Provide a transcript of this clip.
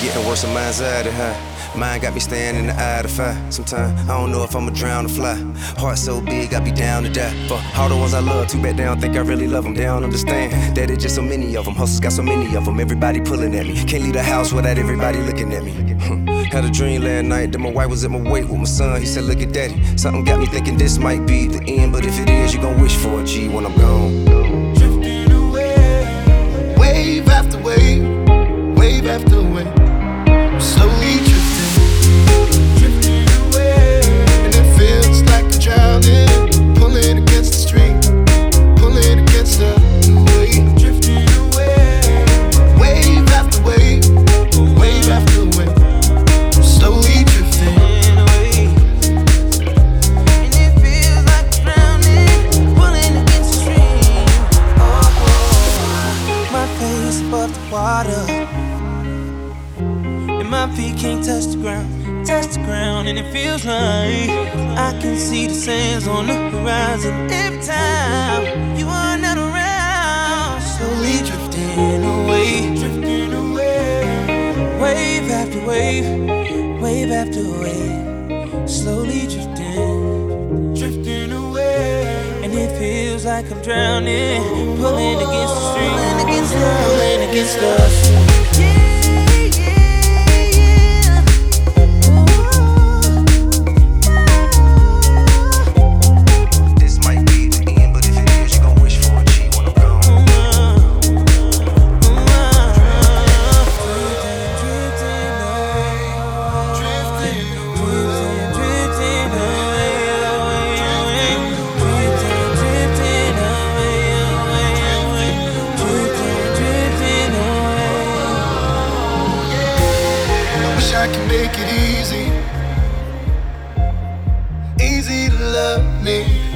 getting worse mine's out of huh? Mine got me standing in the eye the fire. Sometimes I don't know if I'ma drown or fly. Heart so big, I be down to die. For all the ones I love, too bad they don't think I really love them. They don't understand that it's just so many of them. Hustles got so many of them. Everybody pulling at me. Can't leave the house without everybody looking at me. Hmm. Had a dream last night that my wife was at my wake with my son. He said, Look at daddy. Something got me thinking this might be the end. But if it is, you gon' wish for a G when I'm gone. Above the water, and my feet can't touch the ground, touch the ground, and it feels like I can see the sands on the horizon every time. You are not around. Slowly drifting away, drifting away, wave after wave, wave after wave, slowly drifting Drifting away, and it feels like I'm drowning, pulling against pulling against make it easy. Easy to love me,